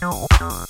No.